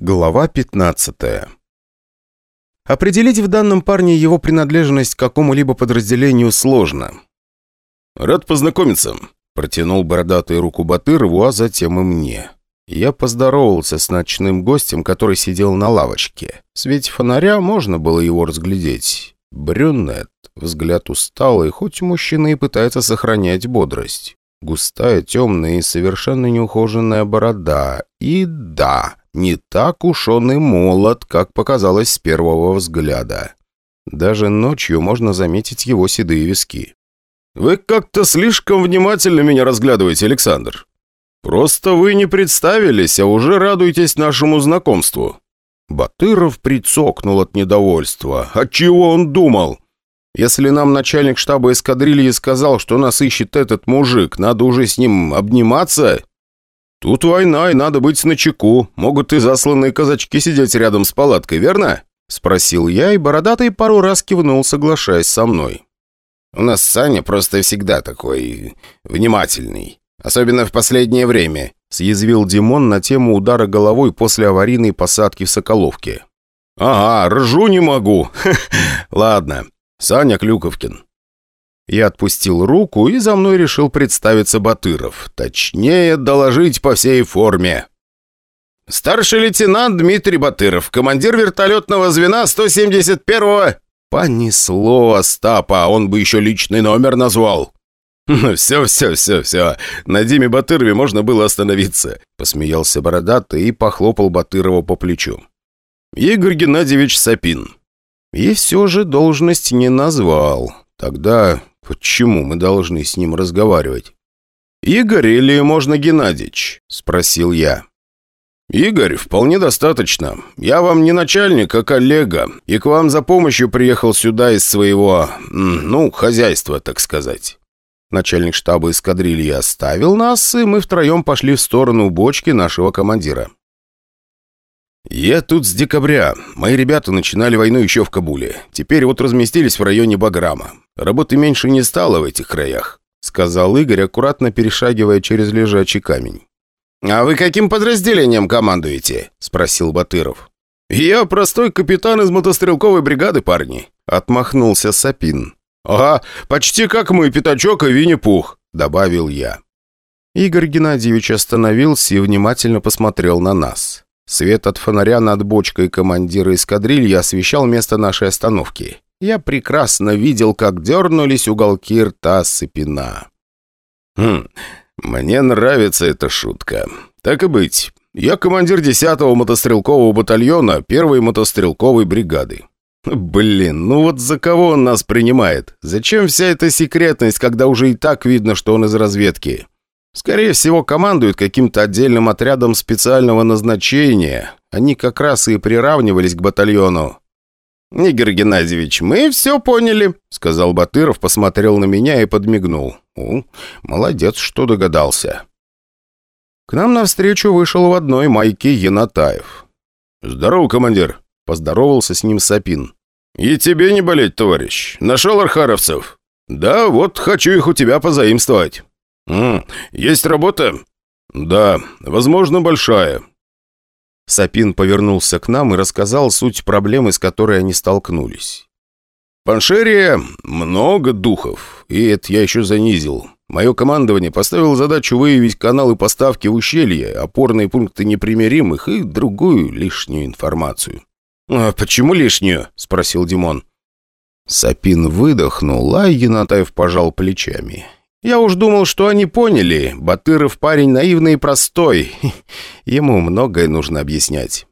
Глава 15 Определить в данном парне его принадлежность к какому-либо подразделению сложно. «Рад познакомиться», — протянул бородатый руку Батырову, а затем и мне. Я поздоровался с ночным гостем, который сидел на лавочке. В свете фонаря можно было его разглядеть. Брюнет, взгляд усталый, хоть мужчина и пытается сохранять бодрость. Густая, темная и совершенно неухоженная борода. И да, не так уж он и молод, как показалось с первого взгляда. Даже ночью можно заметить его седые виски. «Вы как-то слишком внимательно меня разглядываете, Александр. Просто вы не представились, а уже радуетесь нашему знакомству». Батыров прицокнул от недовольства. От чего он думал? Если нам начальник штаба эскадрильи сказал, что нас ищет этот мужик, надо уже с ним обниматься? Тут война, и надо быть начеку. Могут и засланные казачки сидеть рядом с палаткой, верно? Спросил я, и бородатый пару раз кивнул, соглашаясь со мной. У нас Саня просто всегда такой... внимательный. Особенно в последнее время», — съязвил Димон на тему удара головой после аварийной посадки в Соколовке. «Ага, ржу не могу. Ладно, Саня Клюковкин». Я отпустил руку, и за мной решил представиться Батыров. Точнее, доложить по всей форме. «Старший лейтенант Дмитрий Батыров, командир вертолетного звена 171-го...» Понесло Остапа, он бы еще личный номер назвал. «Все, все, все, все. На Диме Батырове можно было остановиться», — посмеялся бородатый и похлопал Батырова по плечу. «Игорь Геннадьевич Сапин». И все же должность не назвал. Тогда почему мы должны с ним разговаривать? «Игорь или можно Геннадьевич?» — спросил я. «Игорь, вполне достаточно. Я вам не начальник, а коллега, и к вам за помощью приехал сюда из своего, ну, хозяйства, так сказать». Начальник штаба эскадрильи оставил нас, и мы втроем пошли в сторону бочки нашего командира. «Я тут с декабря. Мои ребята начинали войну еще в Кабуле. Теперь вот разместились в районе Баграма. Работы меньше не стало в этих краях», — сказал Игорь, аккуратно перешагивая через лежачий камень. «А вы каким подразделением командуете?» — спросил Батыров. «Я простой капитан из мотострелковой бригады, парни», — отмахнулся Сапин. «Ага, почти как мой пятачок и Винни-Пух», — добавил я. Игорь Геннадьевич остановился и внимательно посмотрел на нас. Свет от фонаря над бочкой командира эскадрильи освещал место нашей остановки. Я прекрасно видел, как дернулись уголки рта Сыпина. «Хм, мне нравится эта шутка. Так и быть. Я командир 10-го мотострелкового батальона 1-й мотострелковой бригады. Блин, ну вот за кого он нас принимает? Зачем вся эта секретность, когда уже и так видно, что он из разведки? Скорее всего, командует каким-то отдельным отрядом специального назначения. Они как раз и приравнивались к батальону. «Игорь Геннадьевич, мы все поняли», — сказал Батыров, посмотрел на меня и подмигнул. «У, молодец, что догадался». К нам навстречу вышел в одной майке Янатаев. «Здорово, командир», — поздоровался с ним Сапин. «И тебе не болеть, товарищ. Нашел архаровцев?» «Да, вот хочу их у тебя позаимствовать». «М, «Есть работа?» «Да, возможно, большая». Сапин повернулся к нам и рассказал суть проблемы, с которой они столкнулись. «Паншерия — много духов, и это я еще занизил. Мое командование поставило задачу выявить каналы поставки в ущелье, опорные пункты непримиримых и другую лишнюю информацию». «А почему лишнюю?» — спросил Димон. Сапин выдохнул, а Янатаев пожал плечами. Я уж думал, что они поняли. Батыров парень наивный и простой. Ему многое нужно объяснять.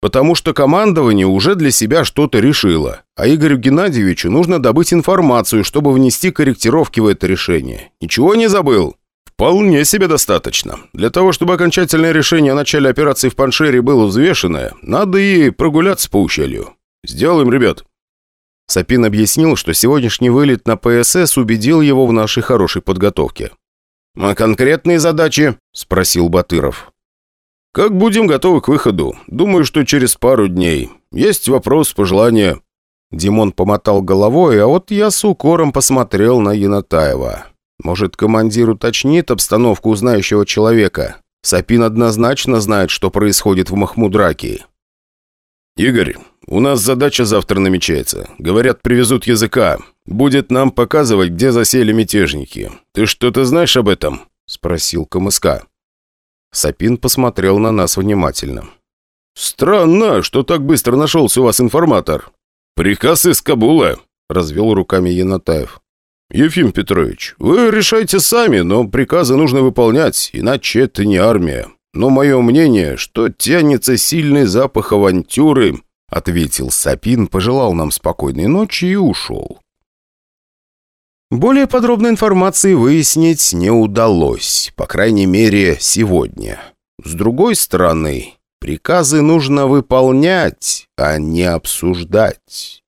Потому что командование уже для себя что-то решило, а Игорю Геннадьевичу нужно добыть информацию, чтобы внести корректировки в это решение. Ничего не забыл? Вполне себе достаточно. Для того, чтобы окончательное решение о начале операции в Паншере было взвешенное, надо и прогуляться по ущелью. Сделаем, ребят. Сапин объяснил, что сегодняшний вылет на ПСС убедил его в нашей хорошей подготовке. «А конкретные задачи?» – спросил Батыров. «Как будем готовы к выходу? Думаю, что через пару дней. Есть вопрос, пожелания». Димон помотал головой, а вот я с укором посмотрел на Янатаева. Может, командир уточнит обстановку у человека? Сапин однозначно знает, что происходит в Махмудраке. «Игорь, у нас задача завтра намечается. Говорят, привезут языка. Будет нам показывать, где засели мятежники. Ты что-то знаешь об этом?» – спросил КМСК. Сапин посмотрел на нас внимательно. «Странно, что так быстро нашелся у вас информатор. Приказ из Кабула», – развел руками Янатаев. «Ефим Петрович, вы решайте сами, но приказы нужно выполнять, иначе это не армия. Но мое мнение, что тянется сильный запах авантюры», — ответил Сапин, пожелал нам спокойной ночи и ушел. Более подробной информации выяснить не удалось, по крайней мере, сегодня. С другой стороны, приказы нужно выполнять, а не обсуждать.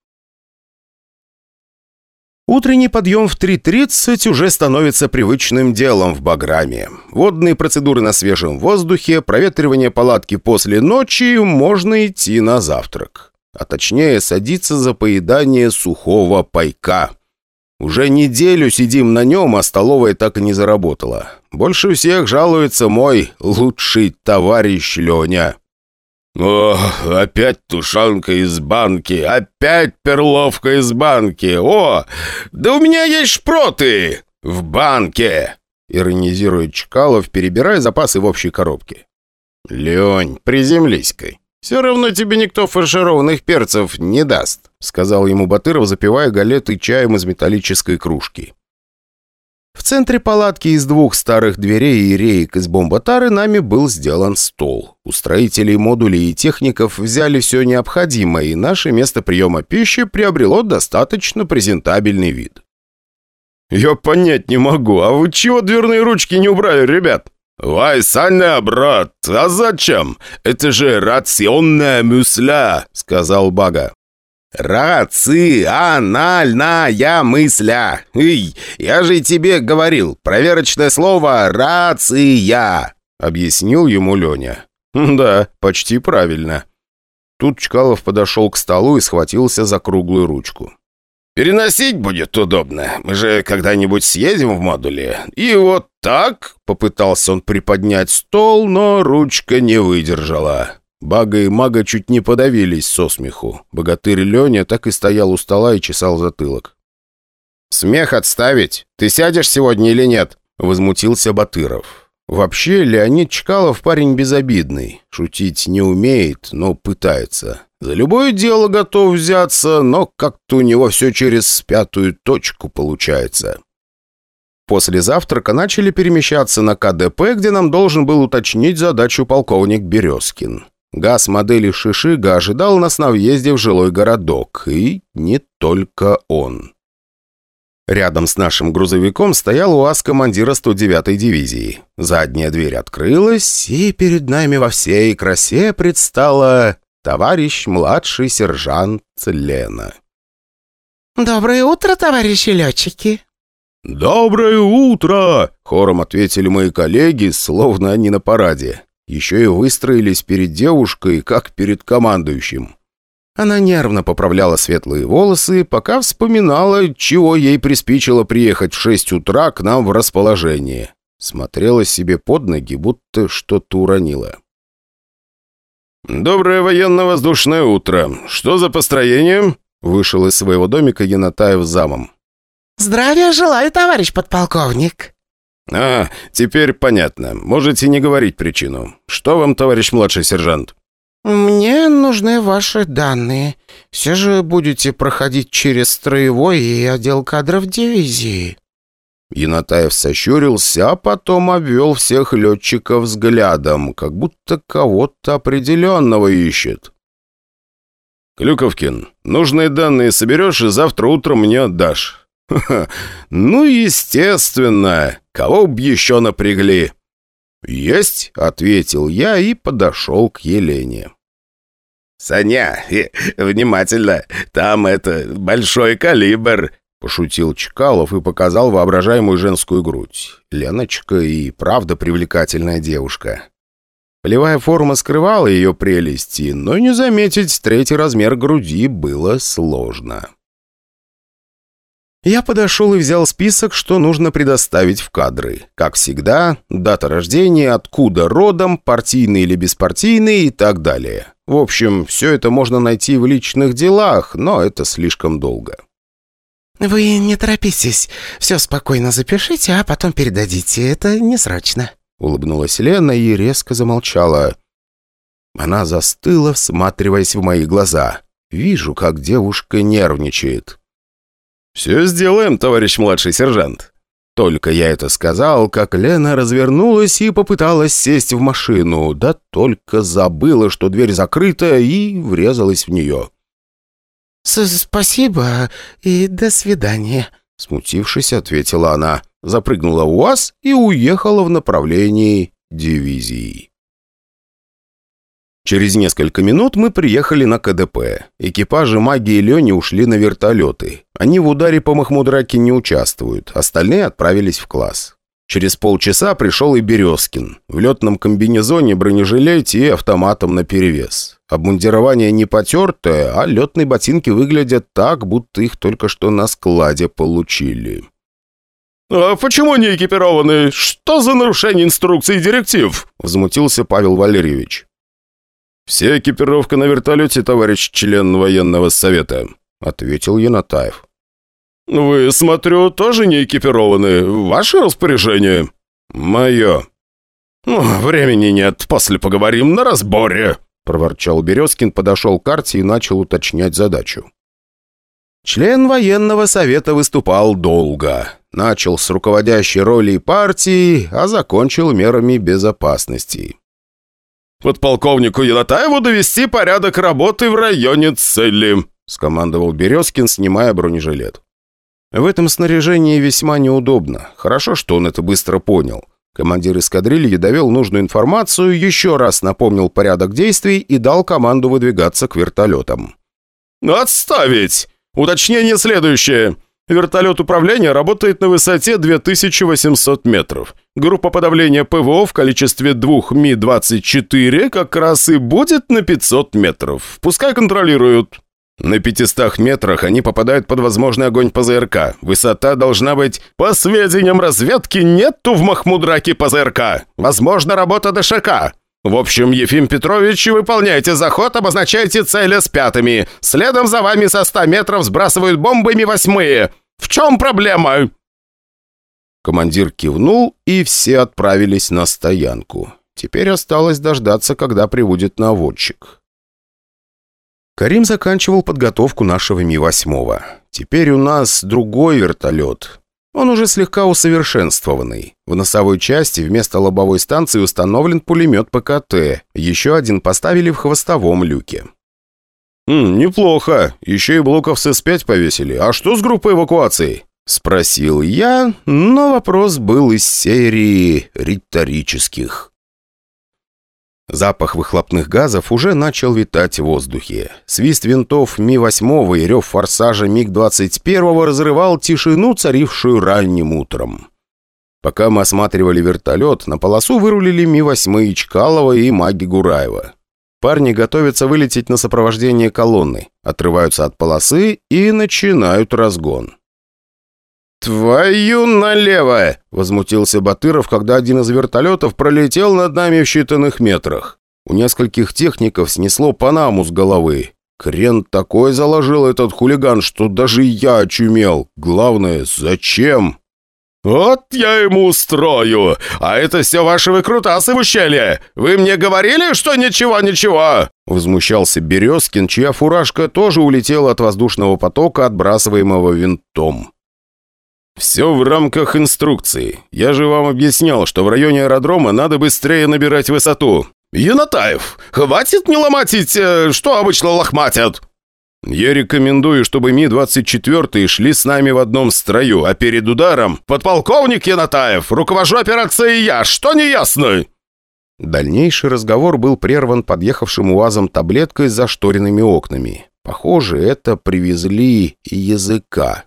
Утренний подъем в 3.30 уже становится привычным делом в Баграме. Водные процедуры на свежем воздухе, проветривание палатки после ночи, можно идти на завтрак. А точнее, садиться за поедание сухого пайка. Уже неделю сидим на нем, а столовая так и не заработала. Больше всех жалуется мой лучший товарищ Леня. «О, опять тушанка из банки, опять перловка из банки! О, да у меня есть шпроты в банке!» Иронизирует Чкалов, перебирая запасы в общей коробке. «Лень, приземлись-ка. Все равно тебе никто фаршированных перцев не даст», сказал ему Батыров, запивая галеты чаем из металлической кружки. В центре палатки из двух старых дверей и реек из бомботары нами был сделан стол. У строителей модулей и техников взяли все необходимое, и наше место приема пищи приобрело достаточно презентабельный вид. «Я понять не могу, а вы чего дверные ручки не убрали, ребят?» «Вай, Саня, брат, а зачем? Это же рационная мюсля», — сказал Бага. «Рациональная мысля! Эй, я же тебе говорил, проверочное слово «рация», — объяснил ему Леня. «Да, почти правильно». Тут Чкалов подошел к столу и схватился за круглую ручку. «Переносить будет удобно. Мы же когда-нибудь съедем в модуле. И вот так...» Попытался он приподнять стол, но ручка не выдержала. Бага и мага чуть не подавились со смеху. Богатырь Леня так и стоял у стола и чесал затылок. «Смех отставить! Ты сядешь сегодня или нет?» — возмутился Батыров. Вообще, Леонид Чкалов парень безобидный. Шутить не умеет, но пытается. За любое дело готов взяться, но как-то у него все через пятую точку получается. После завтрака начали перемещаться на КДП, где нам должен был уточнить задачу полковник Березкин. ГАЗ модели Шишига ожидал нас на въезде в жилой городок, и не только он. Рядом с нашим грузовиком стоял УАЗ командира 109-й дивизии. Задняя дверь открылась, и перед нами во всей красе предстала товарищ младший сержант Лена. «Доброе утро, товарищи летчики!» «Доброе утро!» — хором ответили мои коллеги, словно они на параде. Еще и выстроились перед девушкой, как перед командующим. Она нервно поправляла светлые волосы, пока вспоминала, чего ей приспичило приехать в шесть утра к нам в расположение. Смотрела себе под ноги, будто что-то уронила. «Доброе военно-воздушное утро. Что за построение?» Вышел из своего домика Янатаев замом. «Здравия желаю, товарищ подполковник!» «А, теперь понятно. Можете не говорить причину. Что вам, товарищ младший сержант?» «Мне нужны ваши данные. Все же будете проходить через строевой и отдел кадров дивизии». Янатаев сощурился, а потом обвел всех летчиков взглядом, как будто кого-то определенного ищет. «Клюковкин, нужные данные соберешь и завтра утром мне отдашь. Ну, естественно. Кого б еще напрягли?» «Есть», — ответил я и подошел к Елене. «Саня, э, внимательно, там это, большой калибр», — пошутил Чкалов и показал воображаемую женскую грудь. Леночка и правда привлекательная девушка. Полевая форма скрывала ее прелести, но не заметить третий размер груди было сложно. Я подошел и взял список, что нужно предоставить в кадры. Как всегда, дата рождения, откуда родом, партийный или беспартийный и так далее. В общем, все это можно найти в личных делах, но это слишком долго. «Вы не торопитесь. Все спокойно запишите, а потом передадите. Это не срочно». Улыбнулась Лена и резко замолчала. Она застыла, всматриваясь в мои глаза. Вижу, как девушка нервничает. «Все сделаем, товарищ младший сержант». Только я это сказал, как Лена развернулась и попыталась сесть в машину, да только забыла, что дверь закрыта, и врезалась в нее. «Спасибо и до свидания», — смутившись, ответила она, запрыгнула у вас и уехала в направлении дивизии. Через несколько минут мы приехали на КДП. Экипажи Маги и Лени ушли на вертолеты. Они в ударе по Махмудраке не участвуют, остальные отправились в класс. Через полчаса пришел и Березкин. В летном комбинезоне, бронежилете и автоматом наперевес. Обмундирование не потертое, а летные ботинки выглядят так, будто их только что на складе получили. «А почему не экипированы? Что за нарушение инструкций и директив?» Возмутился Павел Валерьевич. «Вся экипировка на вертолете, товарищ член военного совета», — ответил Янатаев. «Вы, смотрю, тоже не экипированы. Ваше распоряжение?» «Мое». «Времени нет, после поговорим на разборе», — проворчал Березкин, подошел к карте и начал уточнять задачу. Член военного совета выступал долго. Начал с руководящей роли партии, а закончил мерами безопасности подполковнику Елатаеву довести порядок работы в районе цели», — скомандовал Березкин, снимая бронежилет. В этом снаряжении весьма неудобно. Хорошо, что он это быстро понял. Командир эскадрильи довел нужную информацию, еще раз напомнил порядок действий и дал команду выдвигаться к вертолетам. «Отставить! Уточнение следующее. Вертолет управления работает на высоте 2800 метров. Группа подавления ПВО в количестве двух Ми-24 как раз и будет на 500 метров. Пускай контролируют. На 500 метрах они попадают под возможный огонь ПЗРК. Высота должна быть... По сведениям разведки, нету в Махмудраке ПЗРК. Возможно, работа ДШК. В общем, Ефим Петрович, выполняйте заход, обозначайте цели с пятыми. Следом за вами со 100 метров сбрасывают бомбами восьмые. В чем проблема?» Командир кивнул, и все отправились на стоянку. Теперь осталось дождаться, когда прибудет наводчик. Карим заканчивал подготовку нашего Ми-8. Теперь у нас другой вертолет. Он уже слегка усовершенствованный. В носовой части вместо лобовой станции установлен пулемет ПКТ. Еще один поставили в хвостовом люке. «М, «Неплохо. Еще и блоков с С-5 повесили. А что с группой эвакуации?» Спросил я, но вопрос был из серии риторических. Запах выхлопных газов уже начал витать в воздухе. Свист винтов Ми-8 и рев форсажа МиГ-21 разрывал тишину, царившую ранним утром. Пока мы осматривали вертолет, на полосу вырулили Ми-8 Чкалова и Маги Гураева. Парни готовятся вылететь на сопровождение колонны, отрываются от полосы и начинают разгон. «Твою налево!» — возмутился Батыров, когда один из вертолетов пролетел над нами в считанных метрах. У нескольких техников снесло Панаму с головы. Крен такой заложил этот хулиган, что даже я очумел. Главное, зачем? «Вот я ему устрою! А это все ваши выкрутасы в ущелье! Вы мне говорили, что ничего-ничего?» Возмущался Березкин, чья фуражка тоже улетела от воздушного потока, отбрасываемого винтом. «Все в рамках инструкции. Я же вам объяснял, что в районе аэродрома надо быстрее набирать высоту». «Янатаев, хватит не ломатить, э, что обычно лохматят!» «Я рекомендую, чтобы Ми-24 шли с нами в одном строю, а перед ударом...» «Подполковник Янатаев, руковожу операцией я, что не ясно?» Дальнейший разговор был прерван подъехавшим УАЗом таблеткой с зашторенными окнами. Похоже, это привезли языка.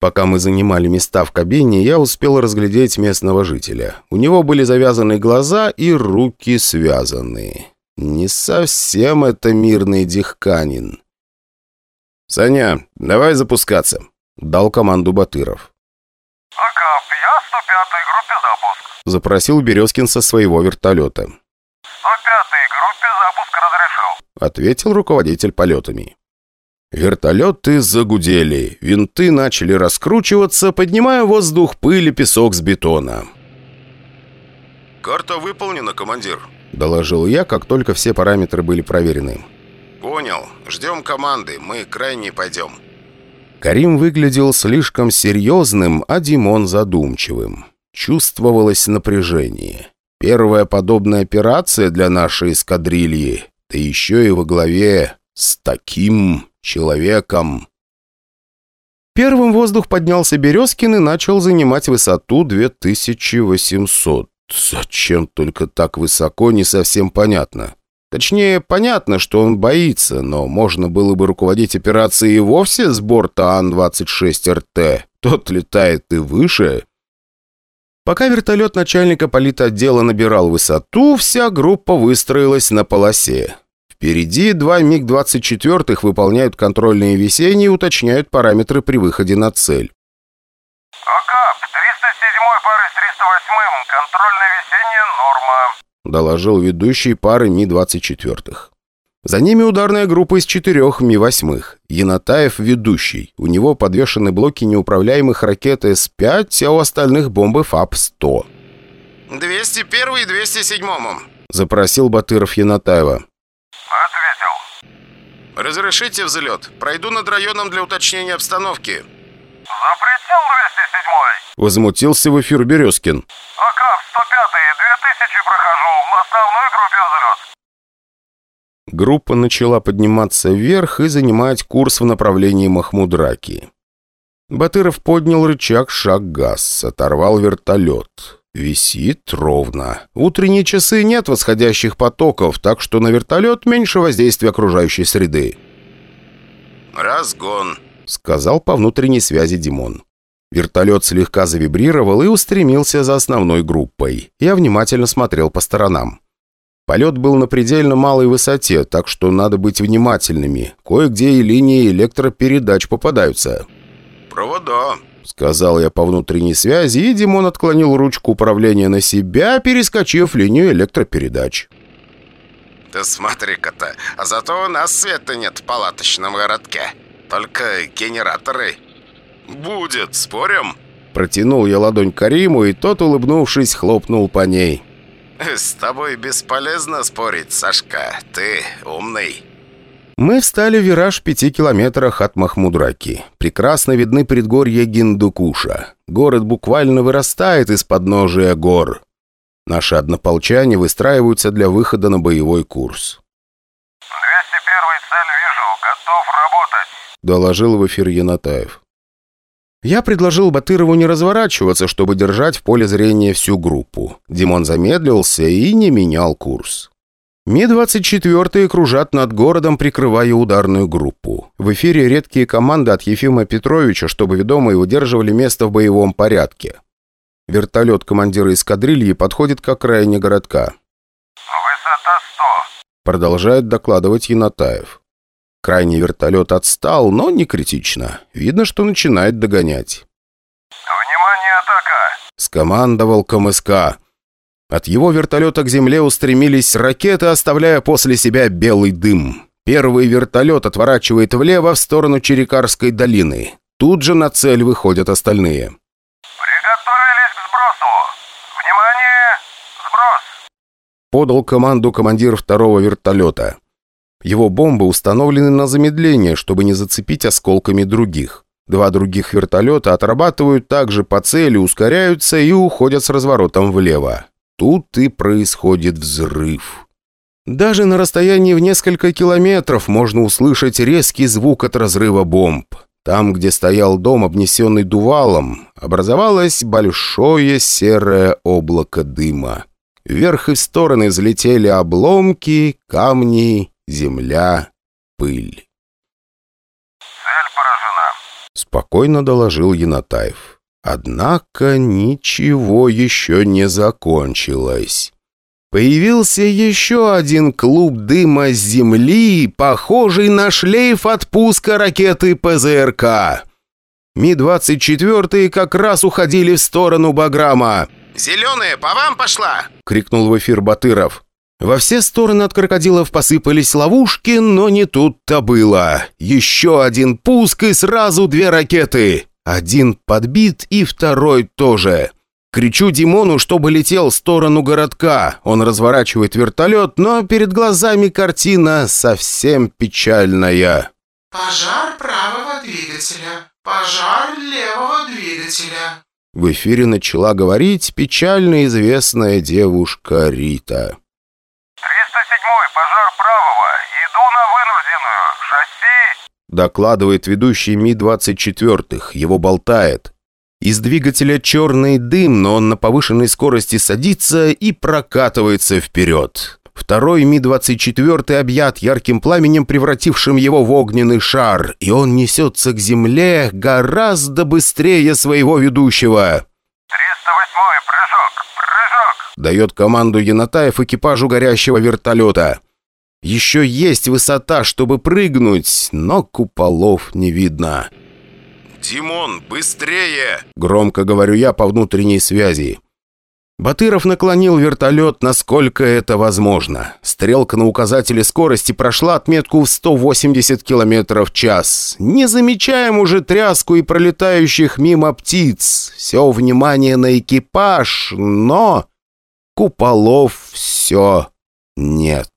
Пока мы занимали места в кабине, я успел разглядеть местного жителя. У него были завязаны глаза и руки связаны. Не совсем это мирный дихканин. «Саня, давай запускаться», — дал команду Батыров. «Ага, я 105-й группе запуск». Запросил Березкин со своего вертолета. 105-й группе запуск разрешил. Ответил руководитель полетами. Вертолеты загудели, винты начали раскручиваться, поднимая в воздух пыль и песок с бетона. «Карта выполнена, командир», — доложил я, как только все параметры были проверены. «Понял. Ждем команды. Мы крайне пойдем». Карим выглядел слишком серьезным, а Димон задумчивым. Чувствовалось напряжение. Первая подобная операция для нашей эскадрильи, да еще и во главе с таким человеком. Первым воздух поднялся Березкин и начал занимать высоту 2800. Зачем только так высоко, не совсем понятно. Точнее, понятно, что он боится, но можно было бы руководить операцией и вовсе с борта Ан-26РТ. Тот летает и выше. Пока вертолет начальника политотдела набирал высоту, вся группа выстроилась на полосе. Впереди два МиГ-24 выполняют контрольные весенние и уточняют параметры при выходе на цель. АКАП, 307-й пары с 308-м, контрольная весенняя норма. Доложил ведущий пары Ми-24. За ними ударная группа из четырех Ми-8. Янатаев ведущий. У него подвешены блоки неуправляемых ракет С-5, а у остальных бомбы ФАП-100. 201 и 207 Запросил Батыров Янатаева. Разрешите взлет. Пройду над районом для уточнения обстановки. Запретил 207-й. Возмутился в эфир Березкин. АКАП, 105-й, 2000 прохожу, в основной группе взлет. Группа начала подниматься вверх и занимать курс в направлении Махмудраки. Батыров поднял рычаг шаг-газ, оторвал вертолет. Висит ровно. Утренние часы нет восходящих потоков, так что на вертолет меньше воздействия окружающей среды. Разгон. Сказал по внутренней связи Димон. Вертолет слегка завибрировал и устремился за основной группой. Я внимательно смотрел по сторонам. Полет был на предельно малой высоте, так что надо быть внимательными. Кое-где и линии электропередач попадаются. Провода. Сказал я по внутренней связи, и Димон отклонил ручку управления на себя, перескочив линию электропередач. Ты смотри-ка-то, а зато у нас света нет в палаточном городке. Только генераторы. Будет, спорим? Протянул я ладонь Кариму, и тот, улыбнувшись, хлопнул по ней. С тобой бесполезно спорить, Сашка. Ты умный. Мы встали в вираж в пяти километрах от Махмудраки. Прекрасно видны предгорья Гиндукуша. Город буквально вырастает из подножия гор. Наши однополчане выстраиваются для выхода на боевой курс. 201-й цель вижу, готов работать. Доложил в эфир Янатаев. Я предложил Батырову не разворачиваться, чтобы держать в поле зрения всю группу. Димон замедлился и не менял курс. Ми-24 кружат над городом, прикрывая ударную группу. В эфире редкие команды от Ефима Петровича, чтобы ведомые удерживали место в боевом порядке. Вертолет командира эскадрильи подходит к окраине городка. Высота 100. Продолжает докладывать Янатаев. Крайний вертолет отстал, но не критично. Видно, что начинает догонять. Внимание, атака. Скомандовал КМСК. От его вертолета к земле устремились ракеты, оставляя после себя белый дым. Первый вертолет отворачивает влево в сторону Черекарской долины. Тут же на цель выходят остальные. Приготовились к сбросу. Внимание, сброс. Подал команду командир второго вертолета. Его бомбы установлены на замедление, чтобы не зацепить осколками других. Два других вертолета отрабатывают также по цели, ускоряются и уходят с разворотом влево. Тут и происходит взрыв. Даже на расстоянии в несколько километров можно услышать резкий звук от разрыва бомб. Там, где стоял дом, обнесенный дувалом, образовалось большое серое облако дыма. Вверх и в стороны взлетели обломки, камни, земля, пыль. Цель поражена. Спокойно доложил Янатаев. Однако ничего еще не закончилось. Появился еще один клуб дыма с земли, похожий на шлейф отпуска ракеты ПЗРК. Ми-24 как раз уходили в сторону Баграма. «Зеленая, по вам пошла!» — крикнул в эфир Батыров. Во все стороны от крокодилов посыпались ловушки, но не тут-то было. Еще один пуск и сразу две ракеты. Один подбит и второй тоже. Кричу Димону, чтобы летел в сторону городка. Он разворачивает вертолет, но перед глазами картина совсем печальная. «Пожар правого двигателя. Пожар левого двигателя». В эфире начала говорить печально известная девушка Рита. 307-й, пожар правого. Иду на вынужденную. Шасси. Докладывает ведущий Ми-24. Его болтает. Из двигателя черный дым, но он на повышенной скорости садится и прокатывается вперед. Второй Ми-24 объят ярким пламенем, превратившим его в огненный шар, и он несется к земле гораздо быстрее своего ведущего. 308-й, прыжок. Прыжок. Дает команду Янатаев экипажу горящего вертолета. Еще есть высота, чтобы прыгнуть, но куполов не видно. «Димон, быстрее!» — громко говорю я по внутренней связи. Батыров наклонил вертолет, насколько это возможно. Стрелка на указателе скорости прошла отметку в 180 км в час. Не замечаем уже тряску и пролетающих мимо птиц. Все внимание на экипаж, но... Куполов все нет.